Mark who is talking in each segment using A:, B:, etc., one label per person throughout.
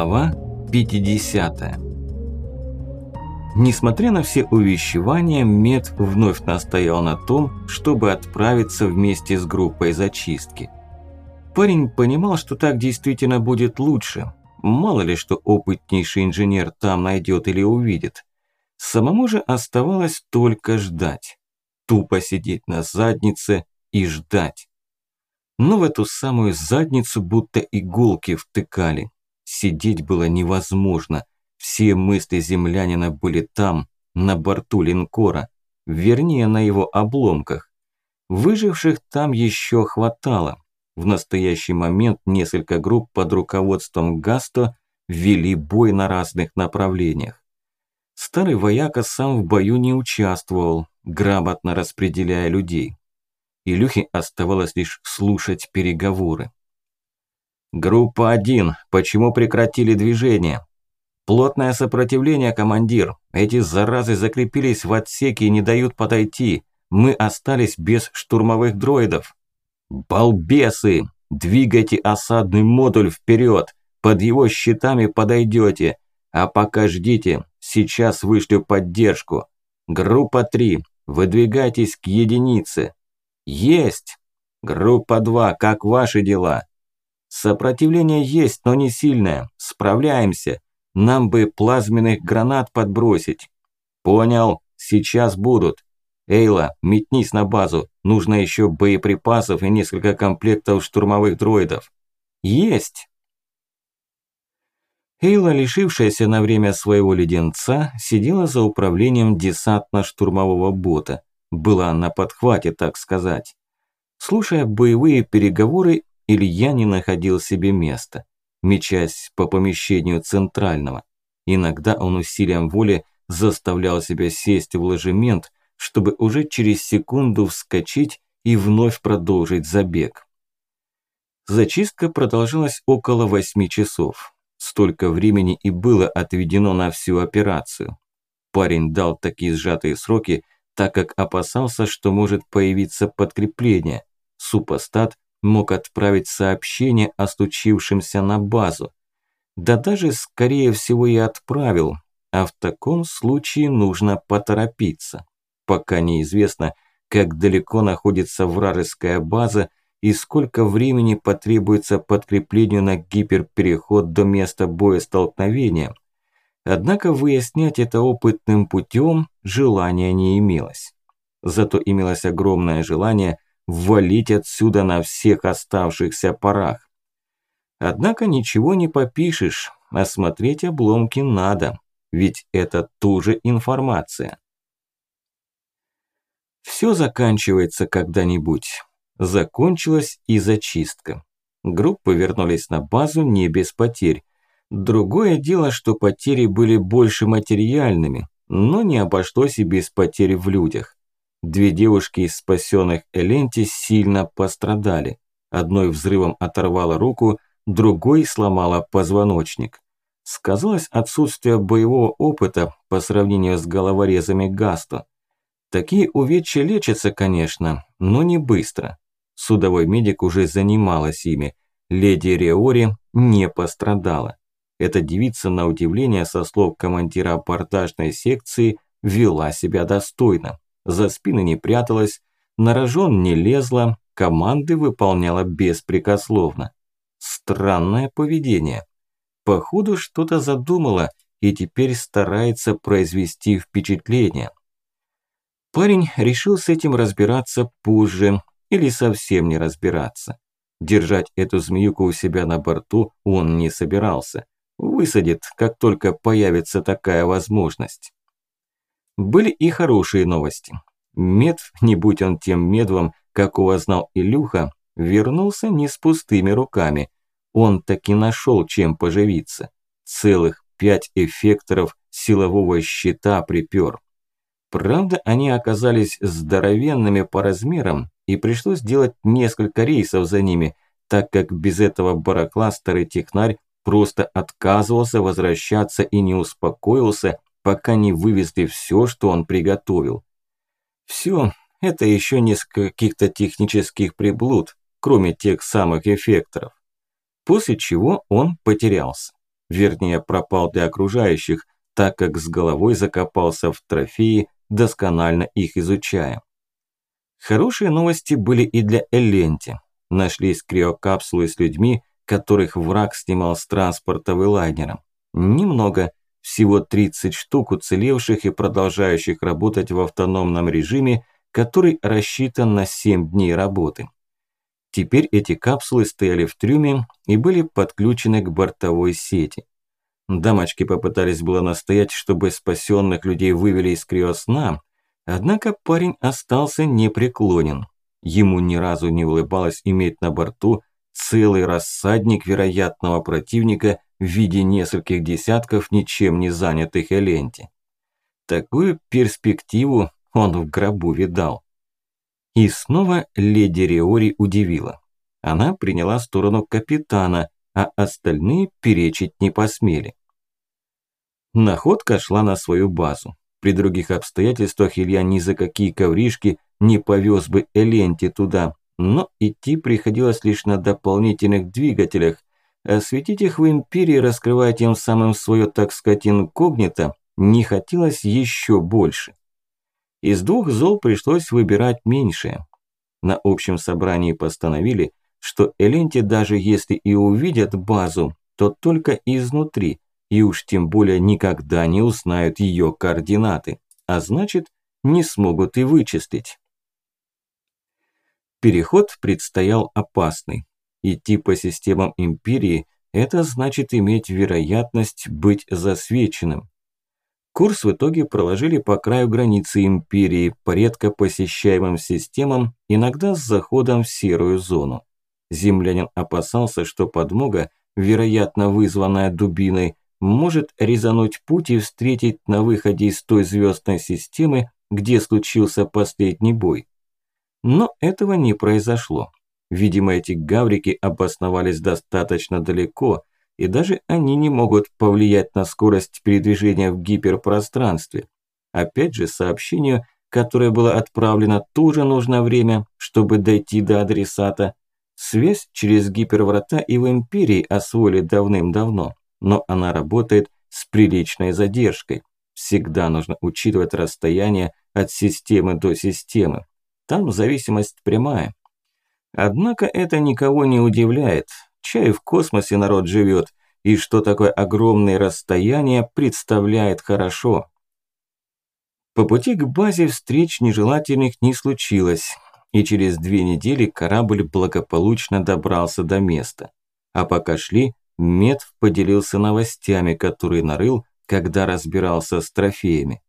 A: Глава 50 Несмотря на все увещевания, Мед вновь настоял на том, чтобы отправиться вместе с группой зачистки. Парень понимал, что так действительно будет лучше. Мало ли, что опытнейший инженер там найдет или увидит. Самому же оставалось только ждать. Тупо сидеть на заднице и ждать. Но в эту самую задницу будто иголки втыкали. Сидеть было невозможно. Все мысли землянина были там, на борту линкора, вернее на его обломках. Выживших там еще хватало. В настоящий момент несколько групп под руководством Гасто вели бой на разных направлениях. Старый вояка сам в бою не участвовал, грамотно распределяя людей. Илюхе оставалось лишь слушать переговоры. «Группа 1. Почему прекратили движение?» «Плотное сопротивление, командир. Эти заразы закрепились в отсеке и не дают подойти. Мы остались без штурмовых дроидов». «Балбесы! Двигайте осадный модуль вперед. Под его щитами подойдете. А пока ждите, сейчас вышлю поддержку. Группа 3. Выдвигайтесь к единице». «Есть! Группа 2. Как ваши дела?» Сопротивление есть, но не сильное. Справляемся. Нам бы плазменных гранат подбросить. Понял. Сейчас будут. Эйла, метнись на базу. Нужно еще боеприпасов и несколько комплектов штурмовых дроидов. Есть. Эйла, лишившаяся на время своего леденца, сидела за управлением десантно-штурмового бота. Была на подхвате, так сказать. Слушая боевые переговоры, Илья не находил себе места, мечась по помещению центрального. Иногда он усилием воли заставлял себя сесть в ложемент, чтобы уже через секунду вскочить и вновь продолжить забег. Зачистка продолжалась около восьми часов. Столько времени и было отведено на всю операцию. Парень дал такие сжатые сроки, так как опасался, что может появиться подкрепление. Супостат мог отправить сообщение о случившемся на базу. Да даже, скорее всего, и отправил, а в таком случае нужно поторопиться. Пока неизвестно, как далеко находится вражеская база и сколько времени потребуется подкреплению на гиперпереход до места боестолкновения. Однако выяснять это опытным путем желания не имелось. Зато имелось огромное желание – валить отсюда на всех оставшихся парах. Однако ничего не попишешь, осмотреть обломки надо, ведь это тоже информация. Все заканчивается когда-нибудь. Закончилась и зачистка. Группы вернулись на базу не без потерь. Другое дело, что потери были больше материальными, но не обошлось и без потерь в людях. Две девушки из спасенных Эленти сильно пострадали. Одной взрывом оторвала руку, другой сломала позвоночник. Сказалось отсутствие боевого опыта по сравнению с головорезами Гасто. Такие увечья лечатся, конечно, но не быстро. Судовой медик уже занималась ими. Леди Реори не пострадала. Эта девица, на удивление, со слов командира абордажной секции, вела себя достойно за спины не пряталась, на рожон не лезла, команды выполняла беспрекословно. Странное поведение. Походу что-то задумала и теперь старается произвести впечатление. Парень решил с этим разбираться позже или совсем не разбираться. Держать эту змеюку у себя на борту он не собирался. Высадит, как только появится такая возможность. Были и хорошие новости. Мед, не будь он тем медвом, какого знал Илюха, вернулся не с пустыми руками. Он таки нашел чем поживиться. Целых пять эффекторов силового щита припер. Правда, они оказались здоровенными по размерам, и пришлось делать несколько рейсов за ними, так как без этого барахла старый технарь просто отказывался возвращаться и не успокоился, пока не вывезли все, что он приготовил. Все, это еще несколько каких-то технических приблуд, кроме тех самых эффекторов. После чего он потерялся. вернее пропал для окружающих, так как с головой закопался в трофеи, досконально их изучая. Хорошие новости были и для Эленти. Нашлись криокапсулы с людьми, которых враг снимал с транспорта лайнером. Немного, всего 30 штук уцелевших и продолжающих работать в автономном режиме, который рассчитан на 7 дней работы. Теперь эти капсулы стояли в трюме и были подключены к бортовой сети. Дамочки попытались было настоять, чтобы спасенных людей вывели из криосна, однако парень остался непреклонен. Ему ни разу не улыбалось иметь на борту целый рассадник вероятного противника в виде нескольких десятков ничем не занятых Эленти. Такую перспективу он в гробу видал. И снова леди Риори удивила. Она приняла сторону капитана, а остальные перечить не посмели. Находка шла на свою базу. При других обстоятельствах Илья ни за какие ковришки не повез бы Эленти туда, но идти приходилось лишь на дополнительных двигателях. Осветить их в Империи, раскрывая тем самым свое, так сказать, инкогнито, не хотелось еще больше. Из двух зол пришлось выбирать меньшее. На общем собрании постановили, что Эленти даже если и увидят базу, то только изнутри, и уж тем более никогда не узнают ее координаты, а значит, не смогут и вычислить. Переход предстоял опасный. Идти по системам Империи – это значит иметь вероятность быть засвеченным. Курс в итоге проложили по краю границы империи, по редко посещаемым системам, иногда с заходом в серую зону. Землянин опасался, что подмога, вероятно вызванная дубиной, может резануть путь и встретить на выходе из той звездной системы, где случился последний бой. Но этого не произошло. Видимо, эти гаврики обосновались достаточно далеко, и даже они не могут повлиять на скорость передвижения в гиперпространстве. Опять же, сообщению, которое было отправлено, тоже нужно время, чтобы дойти до адресата. Связь через гиперврата и в Империи освоили давным-давно, но она работает с приличной задержкой. Всегда нужно учитывать расстояние от системы до системы. Там зависимость прямая. Однако это никого не удивляет. Чай в космосе народ живет, и что такое огромное расстояние представляет хорошо. По пути к базе встреч нежелательных не случилось, и через две недели корабль благополучно добрался до места. А пока шли, Мед поделился новостями, которые нарыл, когда разбирался с трофеями.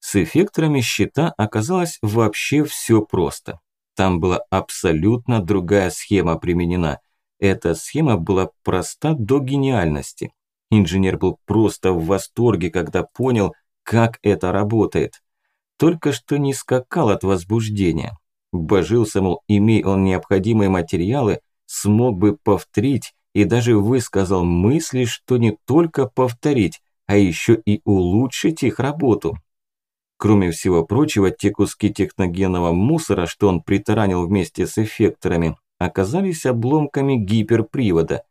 A: С эффекторами щита оказалось вообще все просто. Там была абсолютно другая схема применена – эта схема была проста до гениальности. Инженер был просто в восторге, когда понял, как это работает. Только что не скакал от возбуждения. Божился, мол, имей он необходимые материалы, смог бы повторить и даже высказал мысли, что не только повторить, а еще и улучшить их работу. Кроме всего прочего, те куски техногенного мусора, что он притаранил вместе с эффекторами, оказались обломками гиперпривода.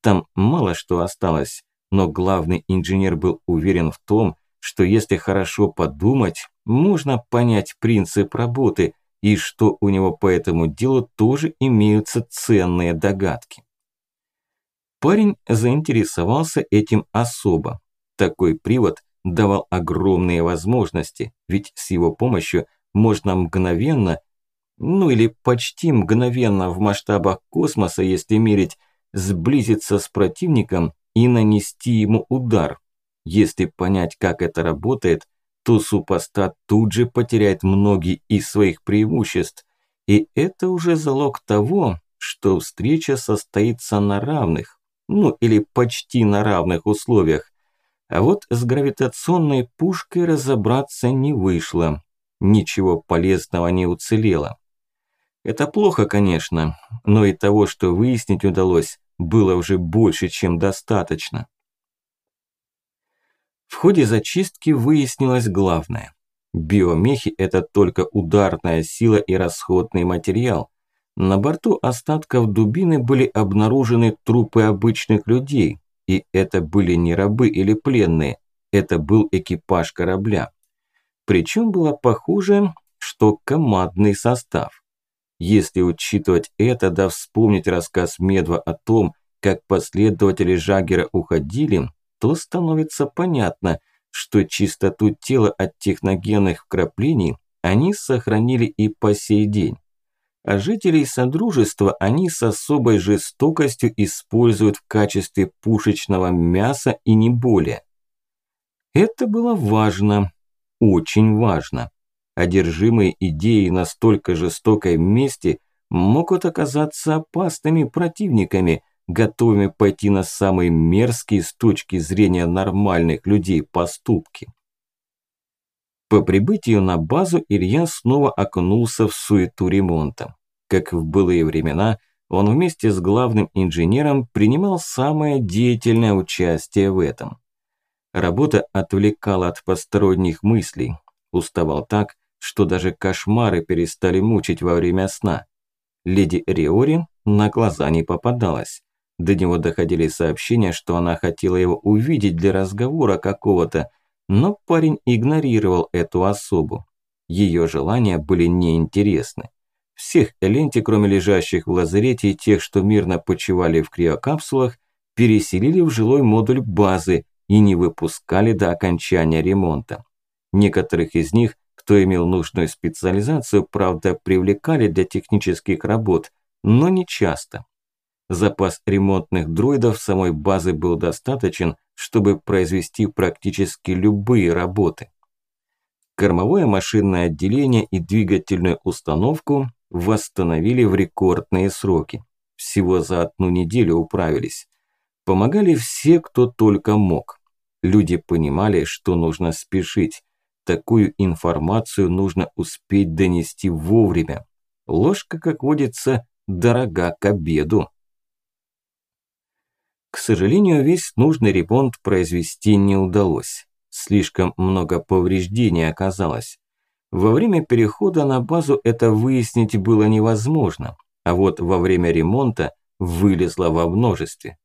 A: Там мало что осталось, но главный инженер был уверен в том, что если хорошо подумать, можно понять принцип работы и что у него по этому делу тоже имеются ценные догадки. Парень заинтересовался этим особо. Такой привод давал огромные возможности, ведь с его помощью можно мгновенно ну или почти мгновенно в масштабах космоса, если мерить, сблизиться с противником и нанести ему удар. Если понять, как это работает, то супостат тут же потеряет многие из своих преимуществ. И это уже залог того, что встреча состоится на равных, ну или почти на равных условиях. А вот с гравитационной пушкой разобраться не вышло. Ничего полезного не уцелело. Это плохо, конечно, но и того, что выяснить удалось, было уже больше, чем достаточно. В ходе зачистки выяснилось главное. Биомехи – это только ударная сила и расходный материал. На борту остатков дубины были обнаружены трупы обычных людей, и это были не рабы или пленные, это был экипаж корабля. Причем было похоже, что командный состав. Если учитывать это, да вспомнить рассказ Медва о том, как последователи Жагера уходили, то становится понятно, что чистоту тела от техногенных вкраплений они сохранили и по сей день. А жителей Содружества они с особой жестокостью используют в качестве пушечного мяса и не более. Это было важно, очень важно. Одержимые идеей настолько жестокой мести могут оказаться опасными противниками, готовыми пойти на самые мерзкие с точки зрения нормальных людей поступки. По прибытию на базу Илья снова окунулся в суету ремонта. Как в былые времена, он вместе с главным инженером принимал самое деятельное участие в этом. Работа отвлекала от посторонних мыслей. Уставал так, что даже кошмары перестали мучить во время сна. Леди Риори на глаза не попадалась. До него доходили сообщения, что она хотела его увидеть для разговора какого-то, но парень игнорировал эту особу. Ее желания были неинтересны. Всех Эленти, кроме лежащих в лазарете и тех, что мирно почивали в криокапсулах, переселили в жилой модуль базы и не выпускали до окончания ремонта. Некоторых из них, кто имел нужную специализацию, правда, привлекали для технических работ, но не часто. Запас ремонтных дроидов самой базы был достаточен, чтобы произвести практически любые работы. Кормовое машинное отделение и двигательную установку восстановили в рекордные сроки. Всего за одну неделю управились. Помогали все, кто только мог. Люди понимали, что нужно спешить. Такую информацию нужно успеть донести вовремя. Ложка, как водится, дорога к обеду. К сожалению, весь нужный ремонт произвести не удалось. Слишком много повреждений оказалось. Во время перехода на базу это выяснить было невозможно, а вот во время ремонта вылезло во множестве.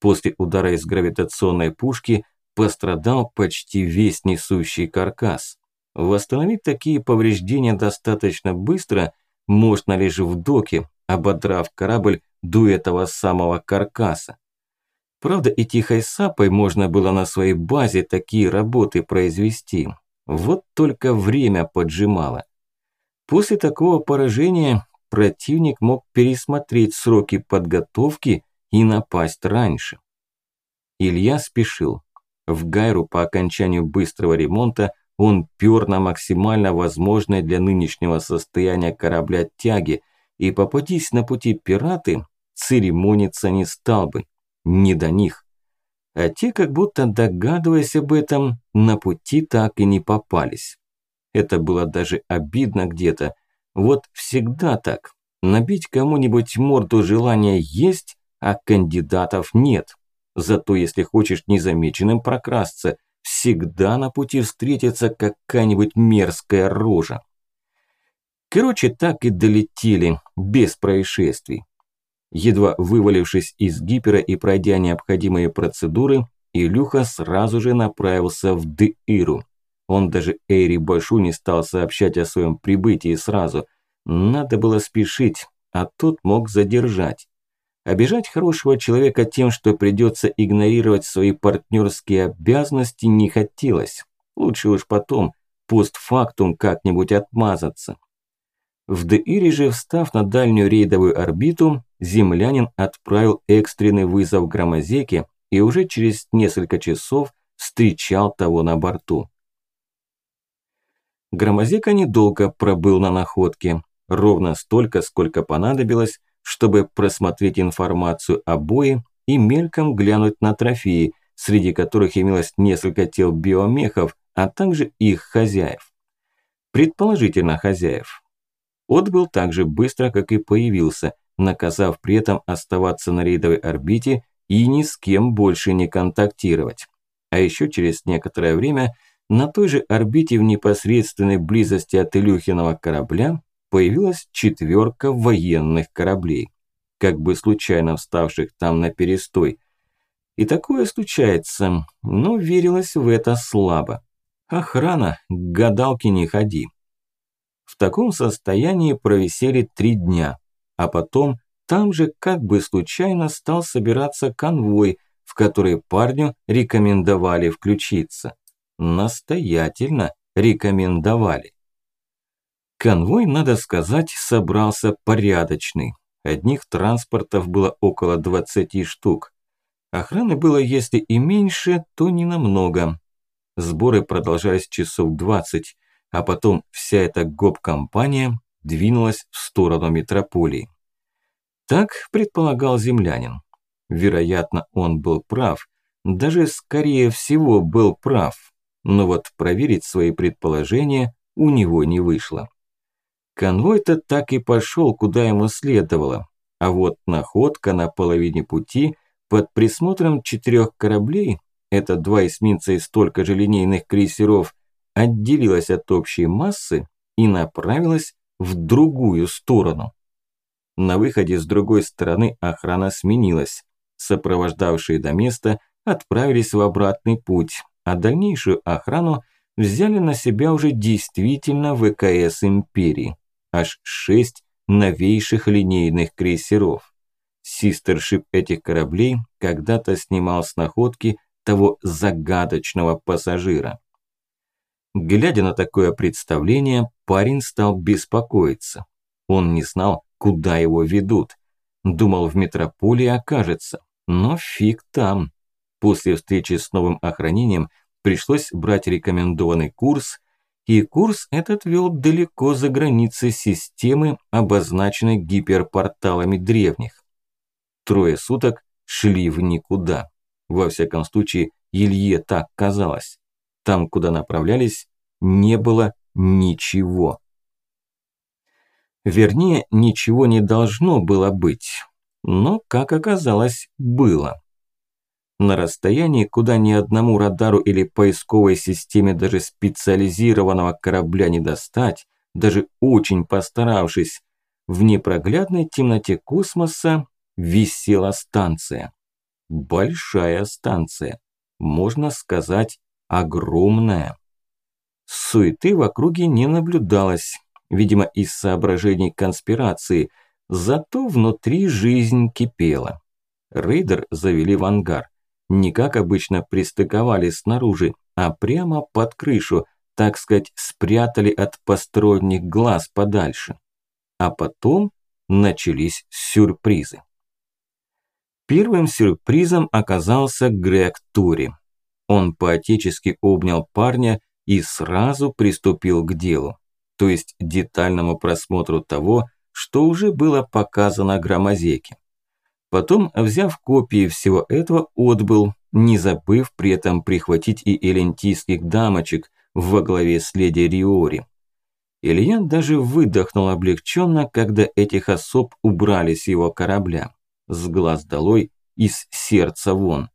A: После удара из гравитационной пушки пострадал почти весь несущий каркас. Восстановить такие повреждения достаточно быстро можно лишь в доке, ободрав корабль до этого самого каркаса. Правда, и тихой сапой можно было на своей базе такие работы произвести. Вот только время поджимало. После такого поражения противник мог пересмотреть сроки подготовки и напасть раньше. Илья спешил. В Гайру по окончанию быстрого ремонта он пёр на максимально возможной для нынешнего состояния корабля тяги и попадись на пути пираты, церемониться не стал бы не до них. А те, как будто догадываясь об этом, на пути так и не попались. Это было даже обидно где-то. Вот всегда так. Набить кому-нибудь морду желания есть, а кандидатов нет. Зато если хочешь незамеченным прокрасться, всегда на пути встретится какая-нибудь мерзкая рожа. Короче, так и долетели, без происшествий. Едва вывалившись из гипера и пройдя необходимые процедуры, Илюха сразу же направился в Дыиру. Он даже Эйри Башу не стал сообщать о своем прибытии сразу. Надо было спешить, а тот мог задержать. Обижать хорошего человека тем, что придется игнорировать свои партнерские обязанности, не хотелось. Лучше уж потом, постфактум, как-нибудь отмазаться. В Деире же, встав на дальнюю рейдовую орбиту, землянин отправил экстренный вызов Громозеке и уже через несколько часов встречал того на борту. Громозека недолго пробыл на находке, ровно столько, сколько понадобилось, чтобы просмотреть информацию о бое и мельком глянуть на трофеи, среди которых имелось несколько тел биомехов, а также их хозяев. Предположительно хозяев. Отбыл так же быстро, как и появился, наказав при этом оставаться на рейдовой орбите и ни с кем больше не контактировать. А еще через некоторое время на той же орбите в непосредственной близости от Илюхиного корабля появилась четверка военных кораблей, как бы случайно вставших там на перестой. И такое случается, но верилось в это слабо. Охрана, к гадалке не ходи. В таком состоянии провисели три дня, а потом там же как бы случайно стал собираться конвой, в который парню рекомендовали включиться. Настоятельно рекомендовали. Конвой, надо сказать, собрался порядочный. Одних транспортов было около 20 штук. Охраны было, если и меньше, то не намного. Сборы продолжались часов 20, а потом вся эта гоп-компания двинулась в сторону метрополии. Так предполагал землянин. Вероятно, он был прав, даже скорее всего был прав, но вот проверить свои предположения у него не вышло. Конвой-то так и пошел, куда ему следовало, а вот находка на половине пути под присмотром четырех кораблей, это два эсминца и столько же линейных крейсеров, отделилась от общей массы и направилась в другую сторону. На выходе с другой стороны охрана сменилась. Сопровождавшие до места отправились в обратный путь, а дальнейшую охрану взяли на себя уже действительно ВКС Империи. Аж шесть новейших линейных крейсеров. Систершип этих кораблей когда-то снимал с находки того загадочного пассажира. Глядя на такое представление, парень стал беспокоиться. Он не знал, куда его ведут. Думал, в метрополии окажется, но фиг там. После встречи с новым охранением пришлось брать рекомендованный курс, и курс этот вел далеко за границы системы, обозначенной гиперпорталами древних. Трое суток шли в никуда. Во всяком случае, Илье так казалось. Там, куда направлялись, не было ничего. Вернее, ничего не должно было быть. Но, как оказалось, было. На расстоянии, куда ни одному радару или поисковой системе даже специализированного корабля не достать, даже очень постаравшись, в непроглядной темноте космоса висела станция. Большая станция. Можно сказать, огромная. Суеты в округе не наблюдалось, видимо, из соображений конспирации, зато внутри жизнь кипела. Рейдер завели в ангар. Не как обычно пристыковали снаружи, а прямо под крышу, так сказать, спрятали от посторонних глаз подальше. А потом начались сюрпризы. Первым сюрпризом оказался Грег Тури. Он поотечески обнял парня и сразу приступил к делу то есть детальному просмотру того, что уже было показано громозеке. Потом, взяв копии всего этого, отбыл, не забыв при этом прихватить и элентийских дамочек во главе с леди Риори. Ильян даже выдохнул облегченно, когда этих особ убрали с его корабля. С глаз долой, из сердца вон.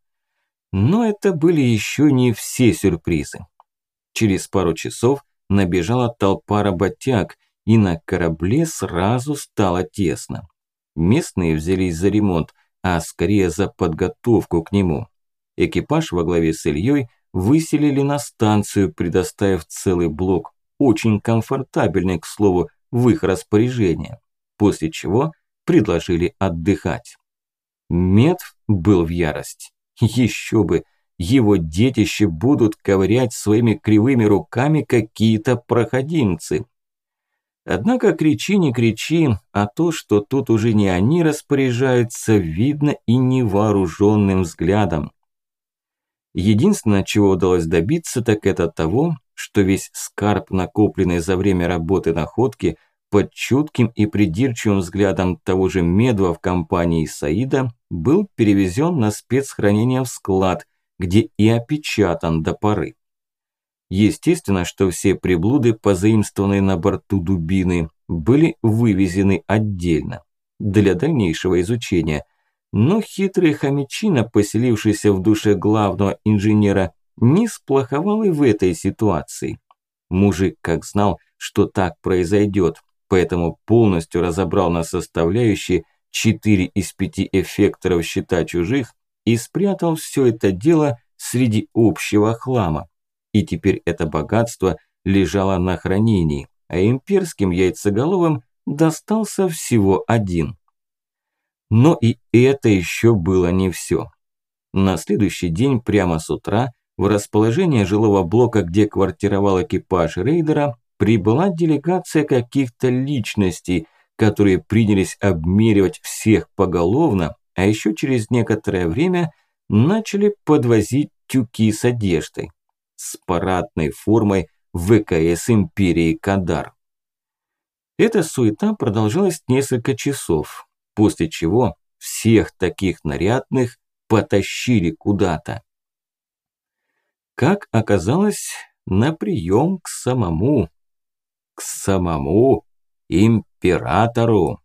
A: Но это были еще не все сюрпризы. Через пару часов набежала толпа работяг, и на корабле сразу стало тесно. Местные взялись за ремонт, а скорее за подготовку к нему. Экипаж во главе с Ильей выселили на станцию, предоставив целый блок, очень комфортабельный, к слову, в их распоряжение, после чего предложили отдыхать. Мед был в ярость. Еще бы, его детище будут ковырять своими кривыми руками какие-то проходимцы. Однако кричи, не кричи, а то, что тут уже не они распоряжаются, видно и невооруженным взглядом. Единственное, чего удалось добиться, так это того, что весь скарб, накопленный за время работы находки, под чутким и придирчивым взглядом того же Медва в компании Саида, был перевезен на спецхранение в склад, где и опечатан до поры. Естественно, что все приблуды, позаимствованные на борту дубины, были вывезены отдельно, для дальнейшего изучения. Но хитрый хомячина, поселившийся в душе главного инженера, не сплоховал и в этой ситуации. Мужик как знал, что так произойдет, поэтому полностью разобрал на составляющие 4 из 5 эффекторов щита чужих и спрятал все это дело среди общего хлама. И теперь это богатство лежало на хранении, а имперским яйцеголовым достался всего один. Но и это еще было не все. На следующий день прямо с утра в расположение жилого блока, где квартировал экипаж рейдера, прибыла делегация каких-то личностей, которые принялись обмеривать всех поголовно, а еще через некоторое время начали подвозить тюки с одеждой, с парадной формой ВКС империи Кадар. Эта суета продолжалась несколько часов, после чего всех таких нарядных потащили куда-то. Как оказалось, на прием к самому, к самому императору.